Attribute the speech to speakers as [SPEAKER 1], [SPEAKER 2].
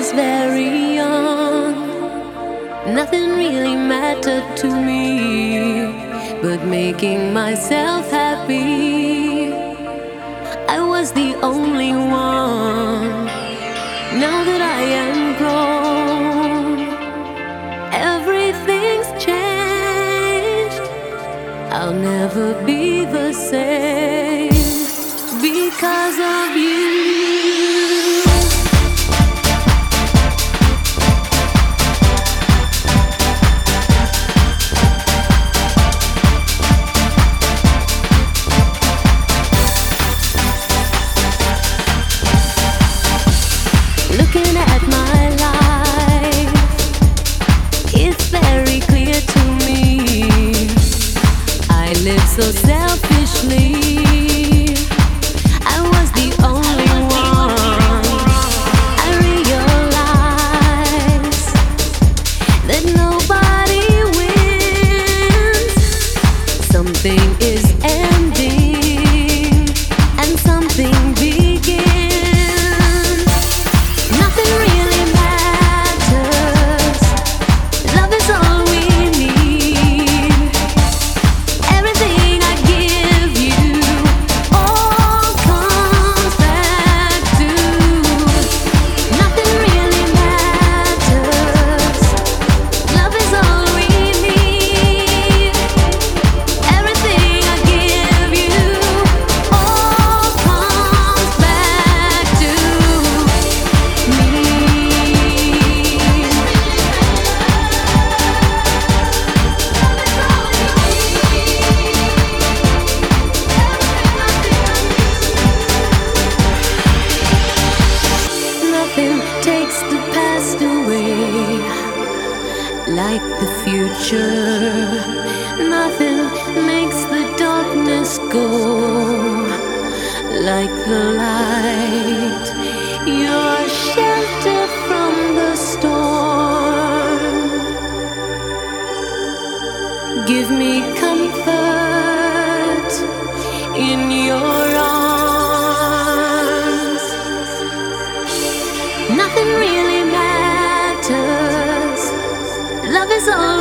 [SPEAKER 1] was very young, nothing really mattered to me but making myself happy. I was the only one. Now that I am grown, everything's changed. I'll never be the same because of you. So selfishly. I was the only one. I realize that nobody wins. Something is ending and something begins. Nothing takes the past away like the future. Nothing makes the darkness go like the light. Your shelter from the storm. Give me comfort in your Nothing really